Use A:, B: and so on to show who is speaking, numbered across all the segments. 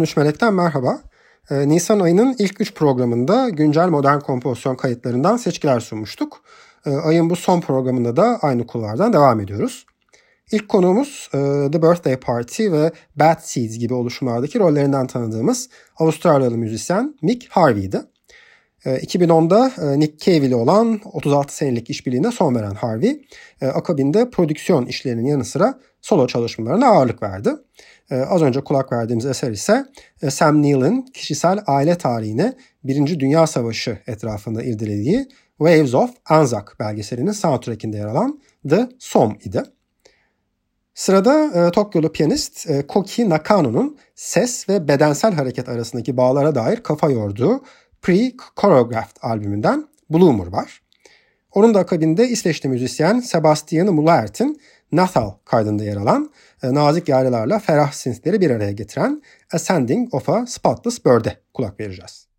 A: 13 Melek'ten merhaba. Ee, Nisan ayının ilk 3 programında güncel modern kompozisyon kayıtlarından seçkiler sunmuştuk. Ee, ayın bu son programında da aynı kulvardan devam ediyoruz. İlk konuğumuz e, The Birthday Party ve Bad Seeds gibi oluşumlardaki rollerinden tanıdığımız Avustralyalı müzisyen Mick Harvey'di. 2010'da e, Nick Cave ile olan 36 senelik işbirliğine son veren Harvey, e, akabinde prodüksiyon işlerinin yanı sıra solo çalışmalarına ağırlık verdi. E, az önce kulak verdiğimiz eser ise Sam Neill'in kişisel aile tarihine Birinci Dünya Savaşı etrafında irdelediği Waves of Anzac belgeselinin soundtrackinde yer alan The Som idi. Sırada e, Tokyolu piyanist e, Koki Nakano'nun ses ve bedensel hareket arasındaki bağlara dair kafa yorduğu Pre-Choreographed albümünden Bloomer var. Onun da akabinde İsveçli müzisyen Sebastian Mulaert'in Nathal kaydında yer alan e, nazik yaylılarla ferah synthleri bir araya getiren Ascending of a Spotless Bird'e kulak vereceğiz.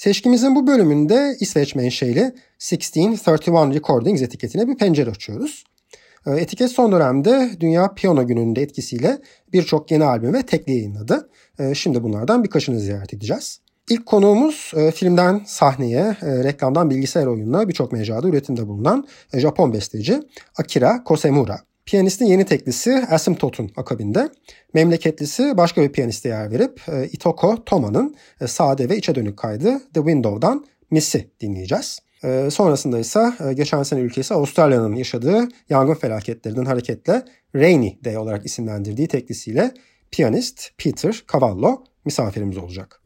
A: Seçkimizin bu bölümünde İsveç menşeli 1631 Recordings etiketine bir pencere açıyoruz. Ee, etiket son dönemde Dünya Piyano Günü'nde etkisiyle birçok yeni albüm ve tekli yayınladı. Ee, şimdi bunlardan birkaçını ziyaret edeceğiz. İlk konuğumuz e, filmden sahneye, e, reklamdan bilgisayar oyununa birçok mecrada üretimde bulunan e, Japon besteci Akira Kosemura. Piyanistin yeni teklisi Asymptote'un akabinde memleketlisi başka bir piyaniste yer verip Itoko Toma'nın sade ve içe dönük kaydı The Window'dan Miss'i dinleyeceğiz. Sonrasında ise geçen sene ülkesi Avustralya'nın yaşadığı yangın felaketlerinden hareketle Rainy Day olarak isimlendirdiği teklisiyle piyanist Peter Cavallo misafirimiz olacak.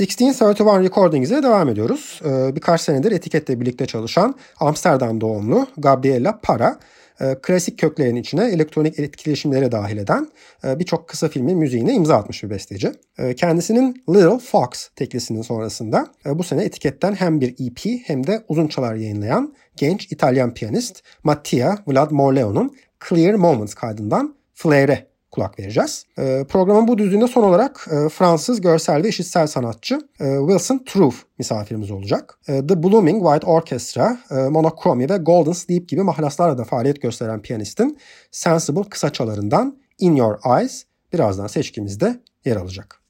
A: 1631 Recordings'e devam ediyoruz. Ee, birkaç senedir etiketle birlikte çalışan Amsterdam doğumlu Gabriela Para, e, klasik köklerin içine elektronik etkileşimleri dahil eden e, birçok kısa filmin müziğine imza atmış bir besteci. E, kendisinin Little Fox teklisinin sonrasında bu sene etiketten hem bir EP hem de uzun çalar yayınlayan genç İtalyan piyanist Mattia Vlad Morleo'nun Clear Moments kaydından Flair'e kulak vereceğiz. E, programın bu düzlüğünde son olarak e, Fransız görsel ve işitsel sanatçı e, Wilson Truth misafirimiz olacak. E, The Blooming White Orchestra, e, Monochromy ve Golden Sleep gibi mahlaslarla da faaliyet gösteren piyanistin Sensible kısaçalarından In Your Eyes birazdan seçkimizde yer alacak.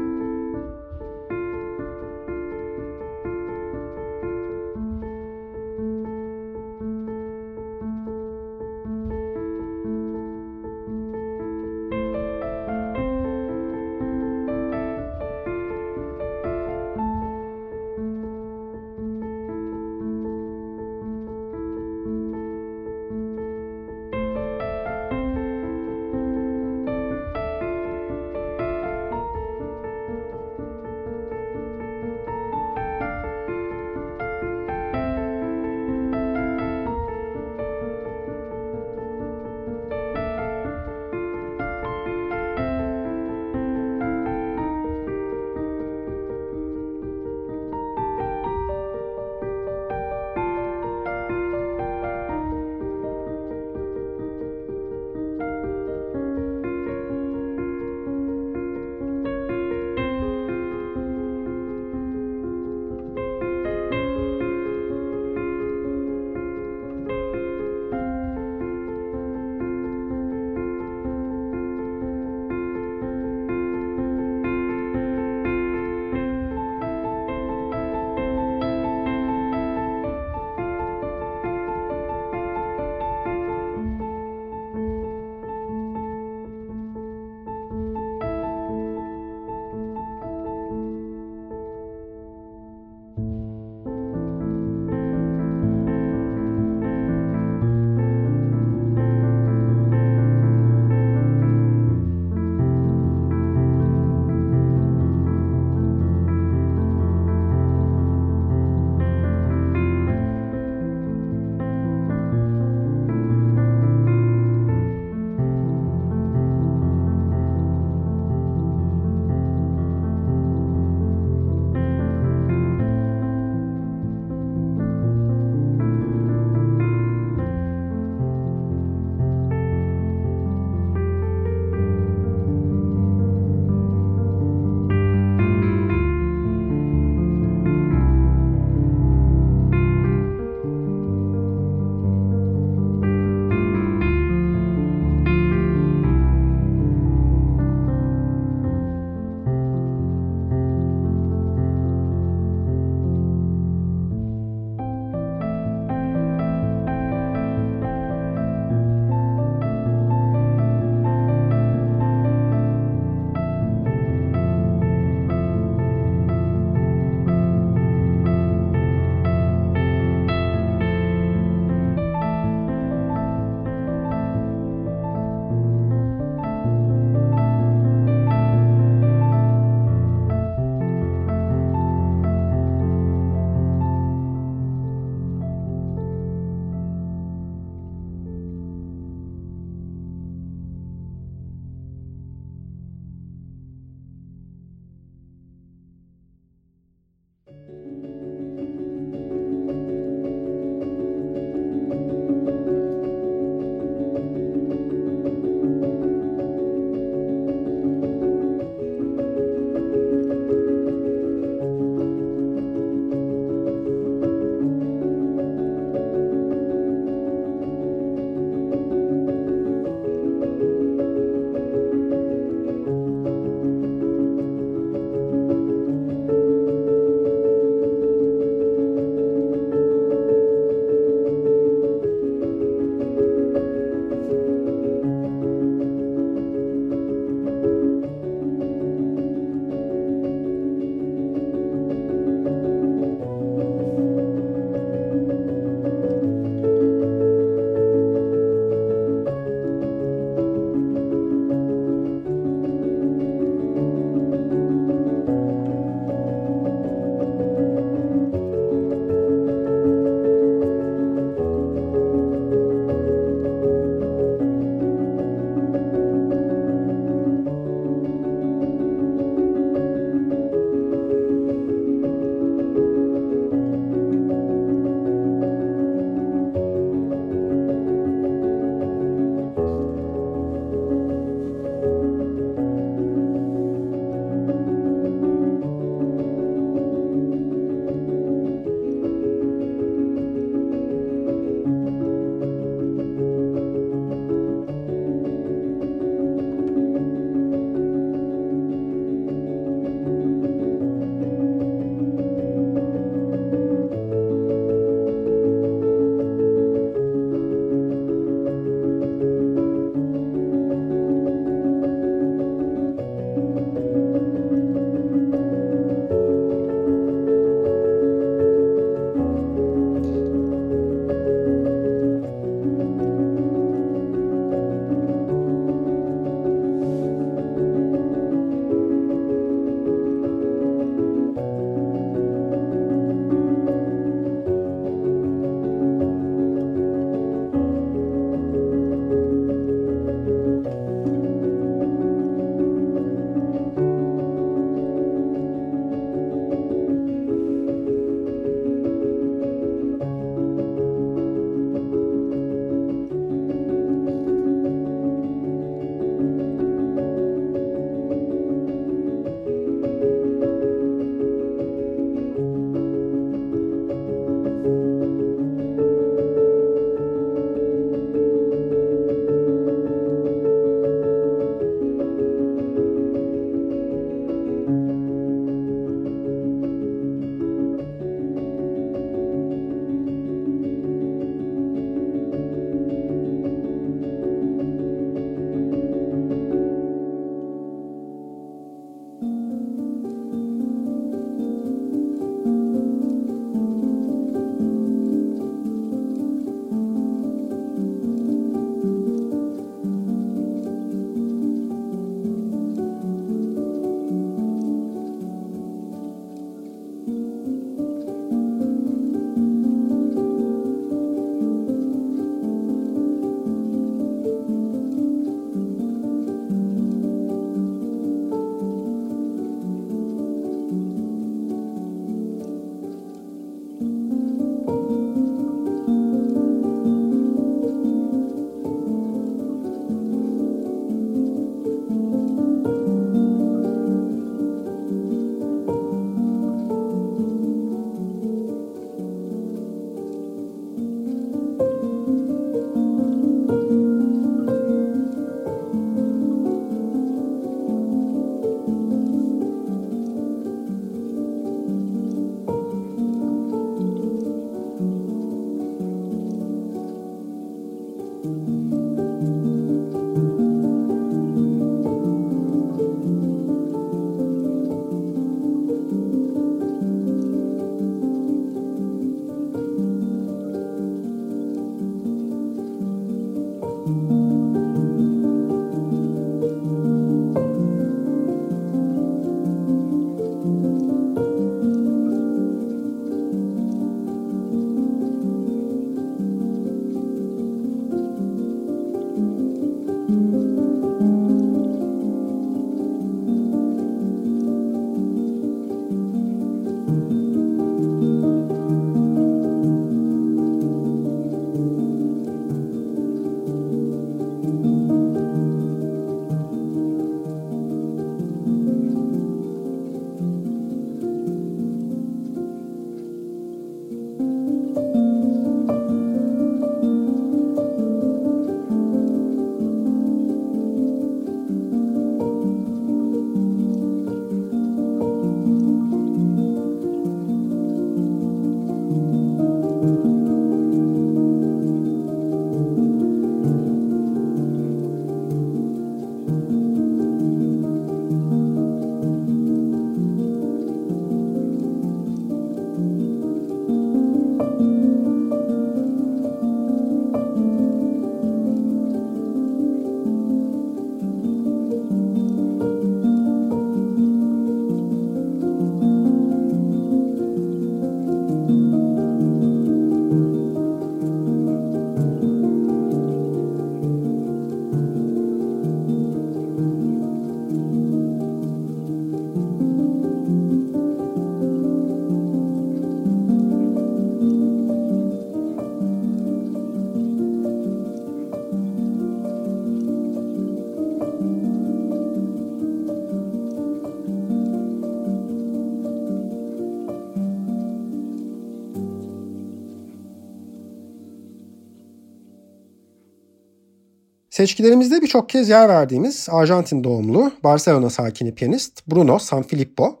A: Seçkilerimizde birçok kez yer verdiğimiz Arjantin doğumlu Barcelona sakini piyanist Bruno Sanfilippo,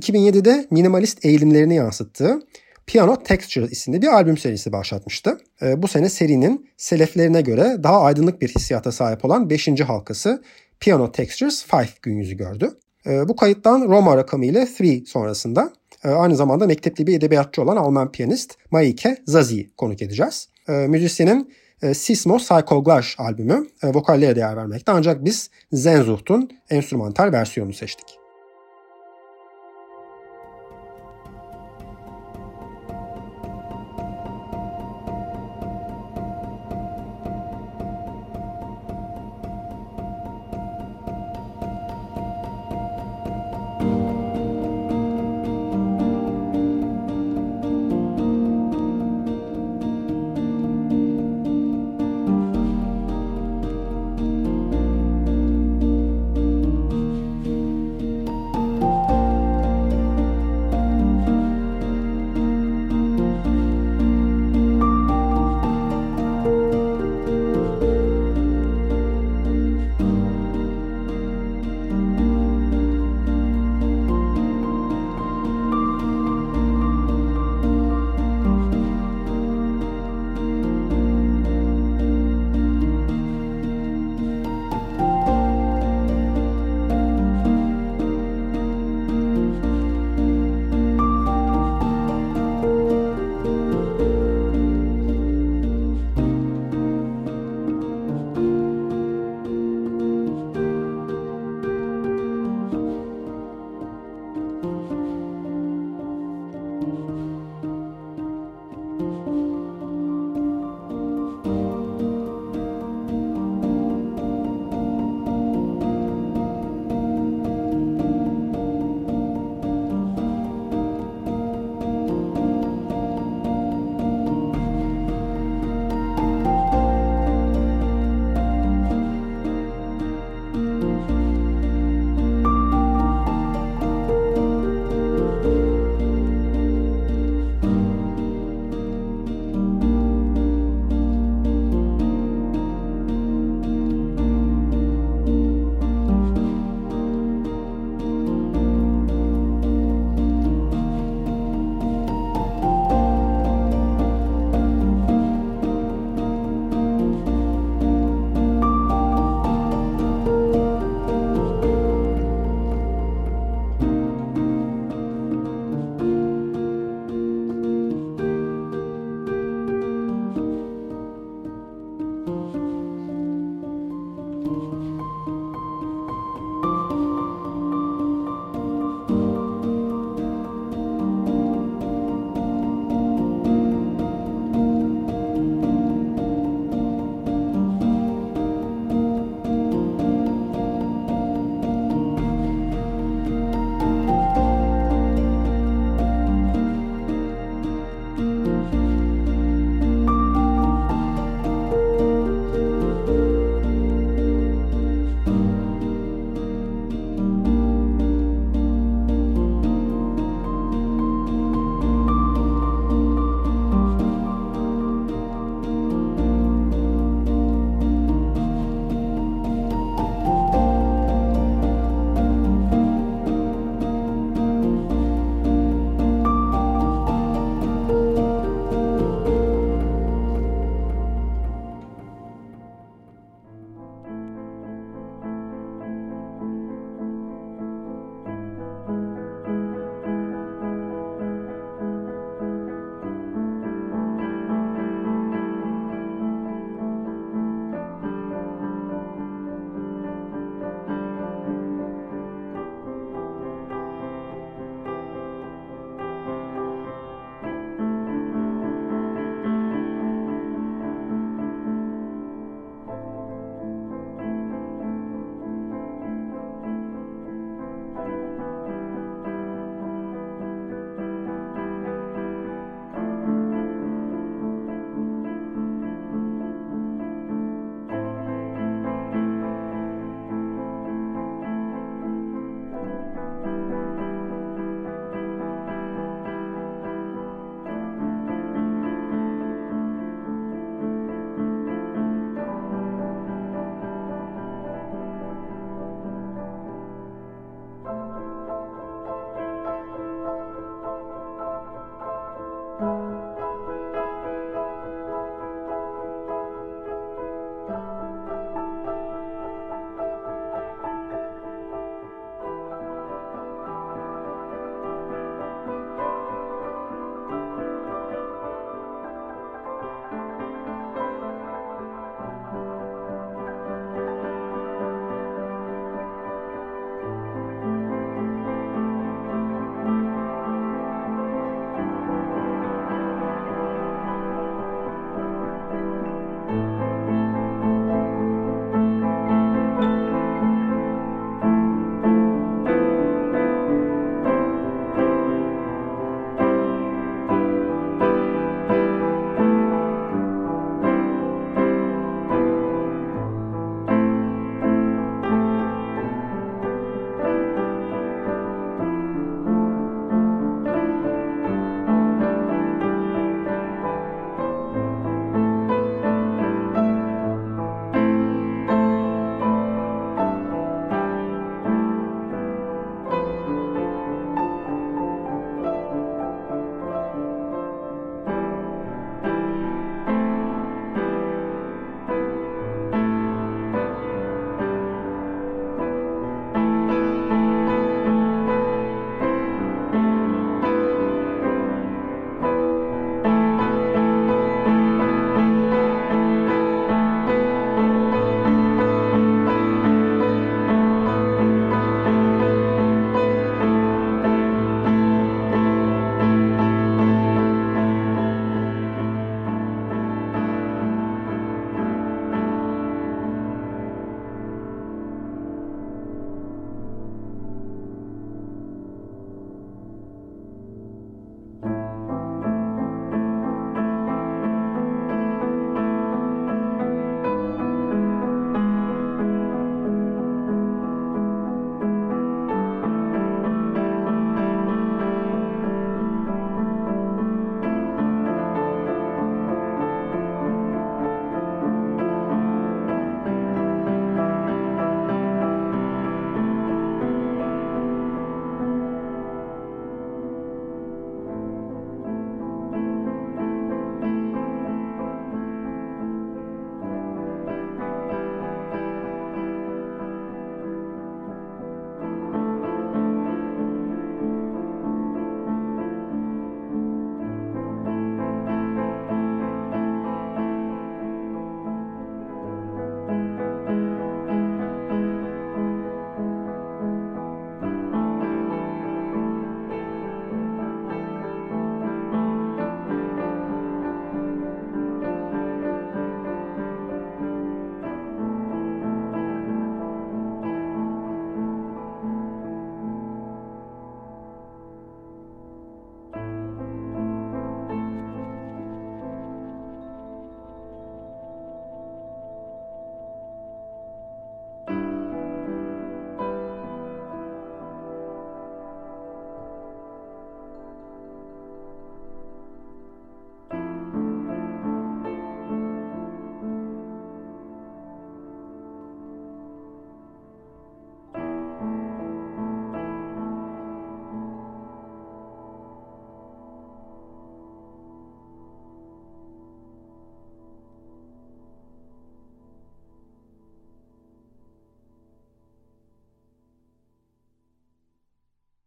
A: 2007'de minimalist eğilimlerini yansıttığı Piano Texture isimli bir albüm serisi başlatmıştı. Ee, bu sene serinin seleflerine göre daha aydınlık bir hissiyata sahip olan 5. halkası Piano Textures 5 gün yüzü gördü. Ee, bu kayıttan Roma rakamı ile 3 sonrasında e, aynı zamanda mektepli bir edebiyatçı olan Alman piyanist Maike Zazi'yi konuk edeceğiz. Ee, müzisyenin e, Sismo Psychoglash albümü e, vokallere değer vermekte ancak biz Zenzucht'un enstrümantal versiyonunu seçtik.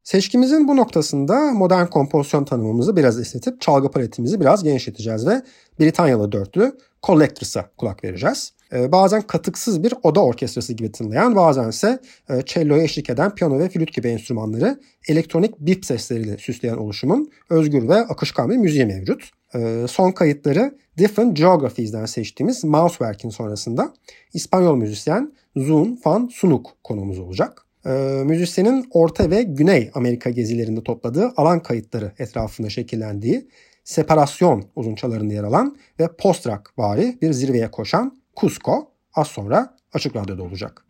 A: Seçkimizin bu noktasında modern kompozisyon tanımımızı biraz esnetip çalgı paletimizi biraz genişleteceğiz ve Britanyalı dörtlü Collectors'a kulak vereceğiz. Ee, bazen katıksız bir oda orkestrası gibi tınlayan, bazense e, cello'ya eşlik eden piyano ve flüt gibi enstrümanları elektronik bip sesleriyle süsleyen oluşumun özgür ve akışkan bir müziği mevcut. Ee, son kayıtları Different Geographies'den seçtiğimiz Mousewerk'in sonrasında İspanyol müzisyen Zun van Sunuk konumuz olacak. Ee, müzisyenin Orta ve Güney Amerika gezilerinde topladığı alan kayıtları etrafında şekillendiği separasyon uzunçalarında yer alan ve post-rock vari bir zirveye koşan Cusco az sonra Açık Radyo'da olacak.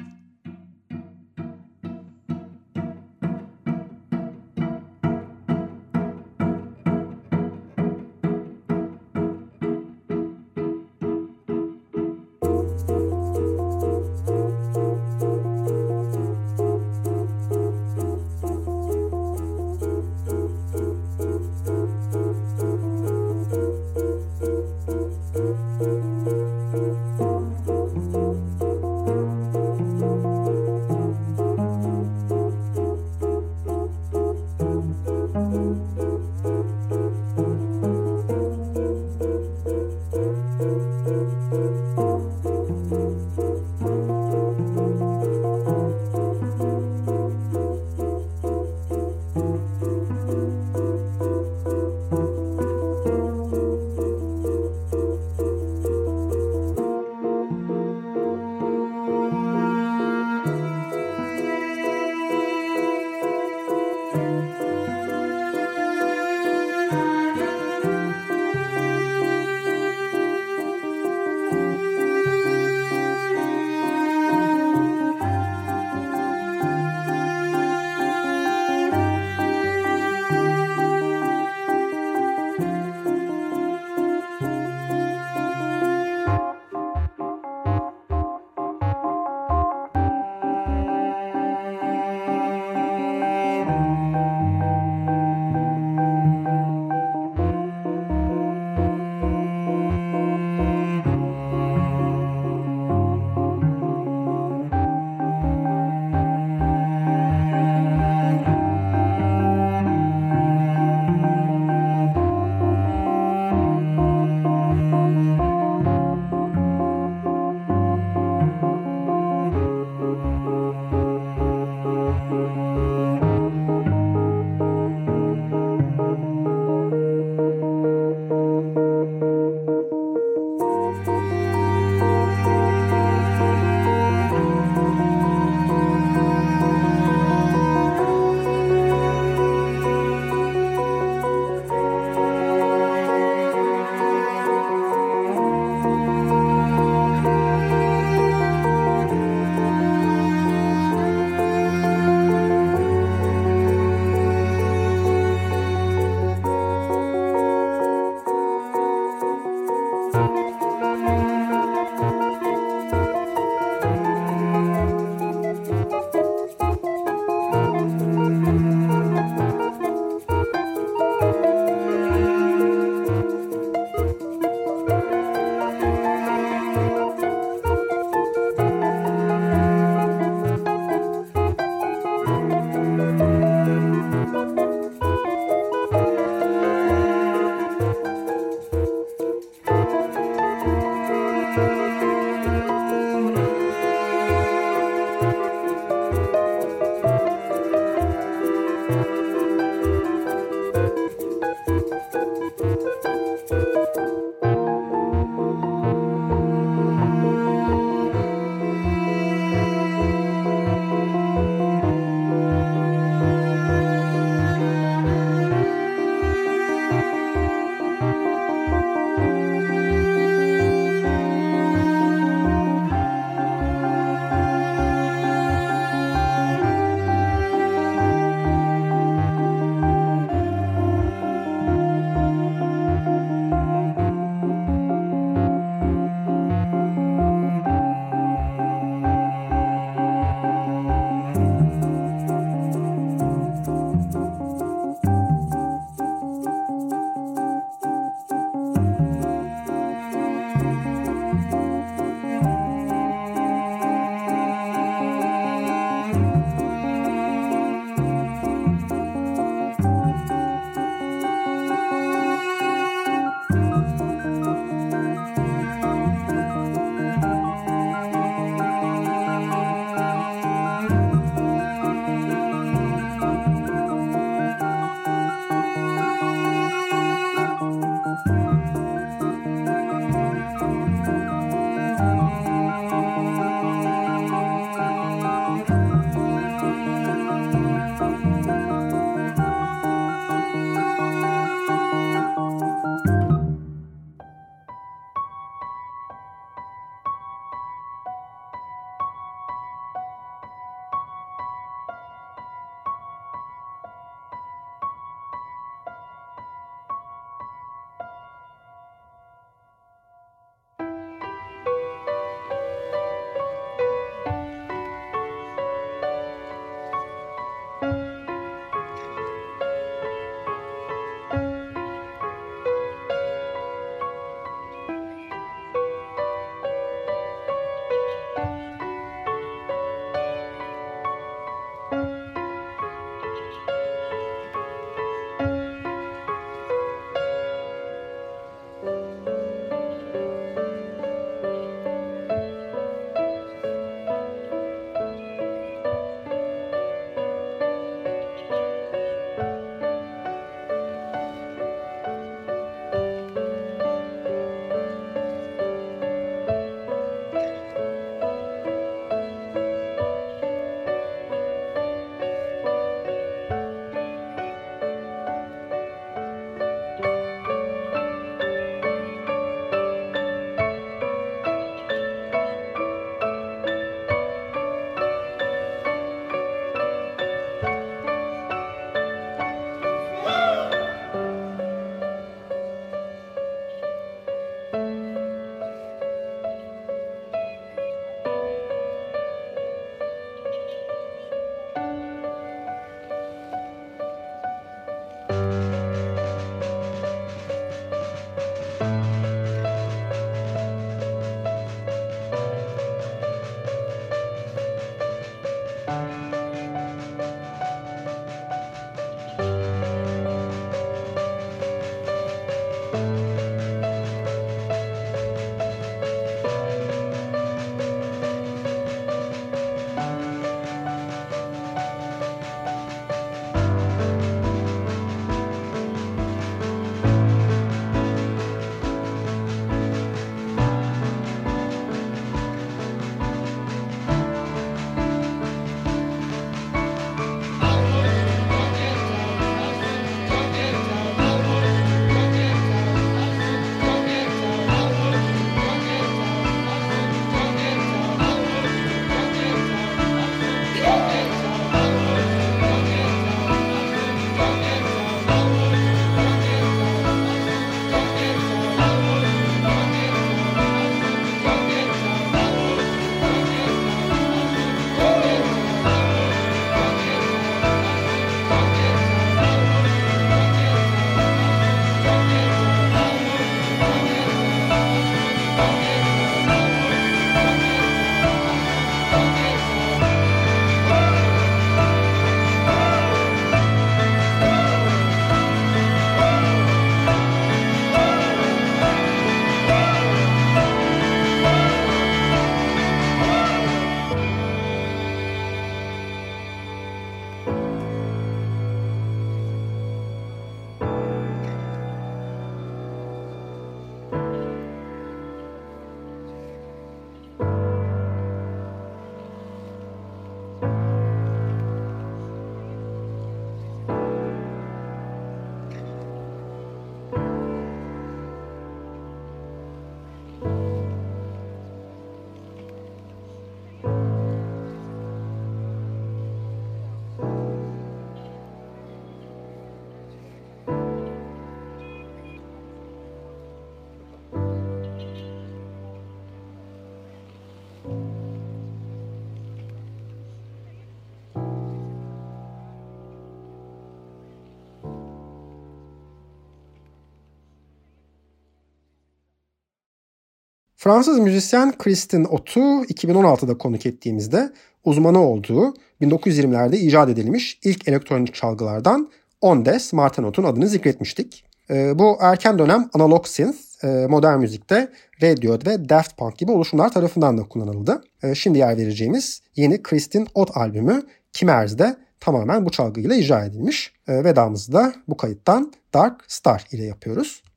A: Fransız müzisyen Kristin Ot'u 2016'da konuk ettiğimizde uzmanı olduğu 1920'lerde icat edilmiş ilk elektronik çalgılardan Ondes Martenot'un adını zikretmiştik. Ee, bu erken dönem analog synth e, modern müzikte Radiohead ve Daft Punk gibi oluşumlar tarafından da kullanıldı. Ee, şimdi yer vereceğimiz yeni Kristin Ott albümü Kimers'de tamamen bu çalgıyla icra edilmiş. Ee, vedamızı da bu kayıttan Dark Star ile yapıyoruz.